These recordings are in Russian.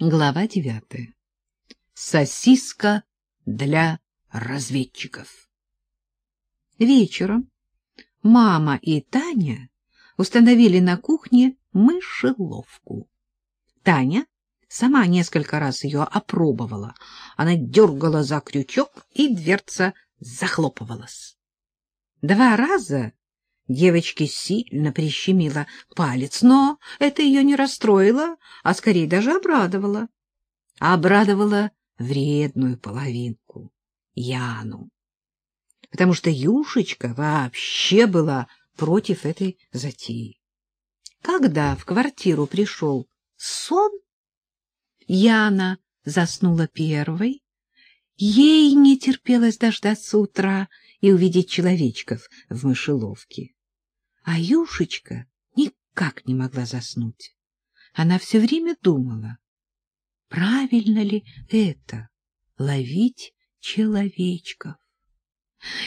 Глава девятая. Сосиска для разведчиков. Вечером мама и Таня установили на кухне мышеловку. Таня сама несколько раз ее опробовала. Она дергала за крючок, и дверца захлопывалась. Два раза девочке сильно прищемила палец, но это ее не расстроило, а скорее даже обрадовало. Обрадовало вредную половинку, Яну. Потому что Юшечка вообще была против этой затеи. Когда в квартиру пришел сон, Яна заснула первой. Ей не терпелось дождаться утра и увидеть человечков в мышеловке. А Юшечка никак не могла заснуть. Она все время думала, правильно ли это — ловить человечков,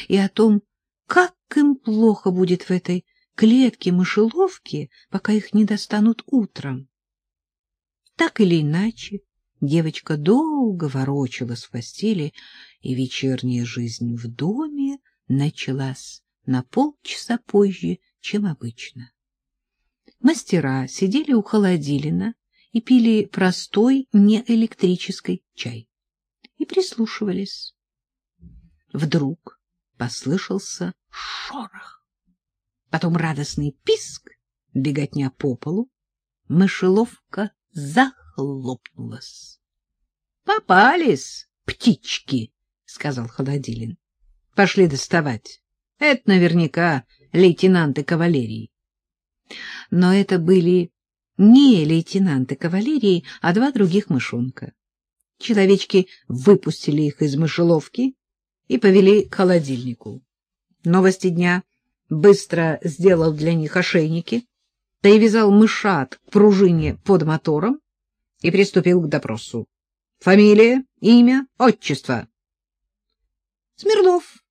и о том, как им плохо будет в этой клетке-мышеловке, пока их не достанут утром. Так или иначе, девочка долго ворочалась в постели, и вечерняя жизнь в доме началась на полчаса позже, чем обычно. Мастера сидели у холодилина и пили простой неэлектрический чай. И прислушивались. Вдруг послышался шорох. Потом радостный писк, беготня по полу, мышеловка захлопнулась. — Попались, птички, — сказал Холодилин. — Пошли доставать. Это наверняка лейтенанты кавалерии. Но это были не лейтенанты кавалерии, а два других мышонка. Человечки выпустили их из мышеловки и повели к холодильнику. Новости дня быстро сделал для них ошейники, привязал мышат к пружине под мотором и приступил к допросу. Фамилия, имя, отчество. Смирнов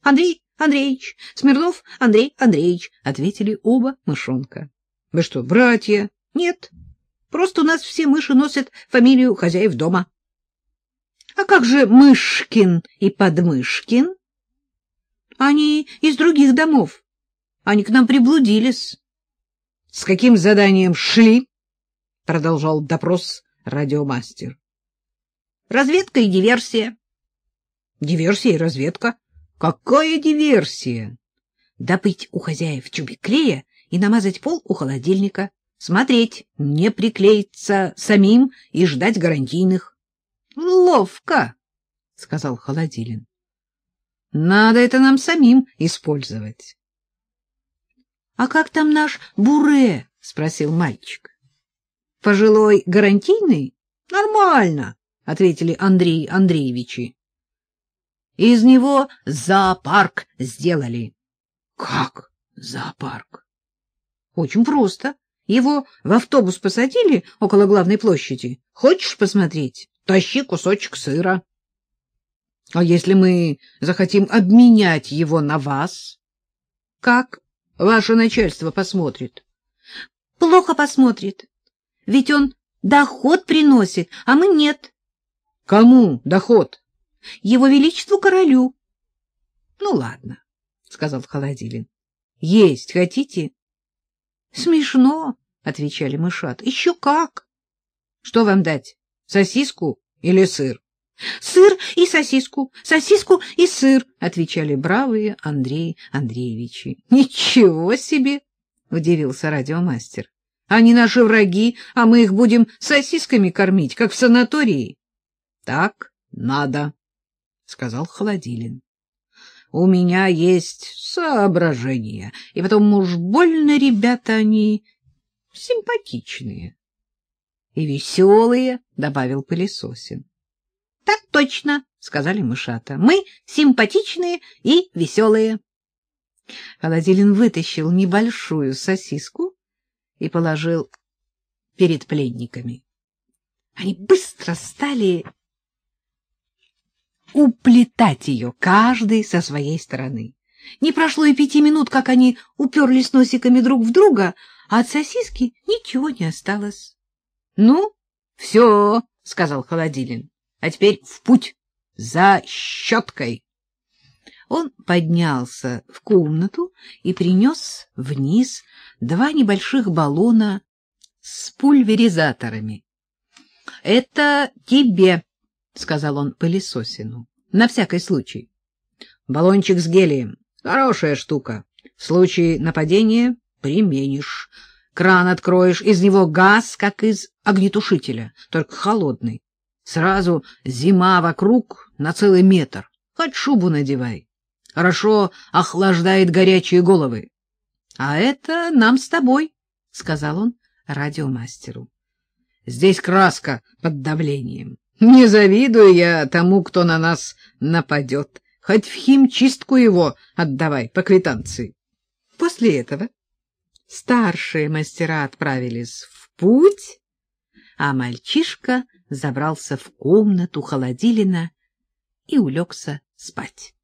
Андрей Андреевич, Смирнов Андрей Андреевич, ответили оба мышонка. Вы что, братья? Нет. Просто у нас все мыши носят фамилию хозяев дома. А как же Мышкин и Подмышкин? Они из других домов. Они к нам приблудились. — С каким заданием шли? — продолжал допрос радиомастер. — Разведка и диверсия. — Диверсия и разведка? Какая диверсия? Добыть у хозяев чубик клея и намазать пол у холодильника. Смотреть, не приклеиться самим и ждать гарантийных. — Ловко, — сказал Холодилин. — Надо это нам самим использовать. — А как там наш буре? — спросил мальчик. — Пожилой гарантийный? — Нормально, — ответили Андрей Андреевичи. — Из него зоопарк сделали. — Как зоопарк? — Очень просто. Его в автобус посадили около главной площади. Хочешь посмотреть? Тащи кусочек сыра. — А если мы захотим обменять его на вас? — Как? Ваше начальство посмотрит. — Плохо посмотрит. Ведь он доход приносит, а мы нет. — Кому доход? — Его Величеству королю. — Ну, ладно, — сказал Холодилин. — Есть хотите? — Смешно, — отвечали мышат. — Еще как. — Что вам дать, сосиску или сыр? — Сыр и сосиску, сосиску и сыр, — отвечали бравые Андрей Андреевичи. — Ничего себе! — удивился радиомастер. — Они наши враги, а мы их будем сосисками кормить, как в санатории. — Так надо, — сказал Холодилин. — У меня есть соображения, и потом уж больно ребята они симпатичные. — И веселые, — добавил Пылесосин. — Так точно, — сказали мышата. — Мы симпатичные и веселые. Холодилин вытащил небольшую сосиску и положил перед пленниками. Они быстро стали уплетать ее, каждый со своей стороны. Не прошло и пяти минут, как они уперлись носиками друг в друга, а от сосиски ничего не осталось. — Ну, — Все, — сказал Холодилин, — а теперь в путь за щеткой. Он поднялся в комнату и принес вниз два небольших баллона с пульверизаторами. — Это тебе, — сказал он пылесосину, — на всякий случай. Баллончик с гелием — хорошая штука. В случае нападения применишь. Кран откроешь, из него газ, как из огнетушителя, только холодный. Сразу зима вокруг на целый метр. Хоть шубу надевай. Хорошо охлаждает горячие головы. — А это нам с тобой, — сказал он радиомастеру. — Здесь краска под давлением. Не завидую я тому, кто на нас нападет. Хоть в химчистку его отдавай по квитанции. После этого старшие мастера отправились в путь, а мальчишка забрался в комнату холодилина и улегся спать.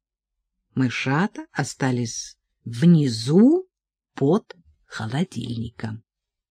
Мышата остались внизу под холодильником.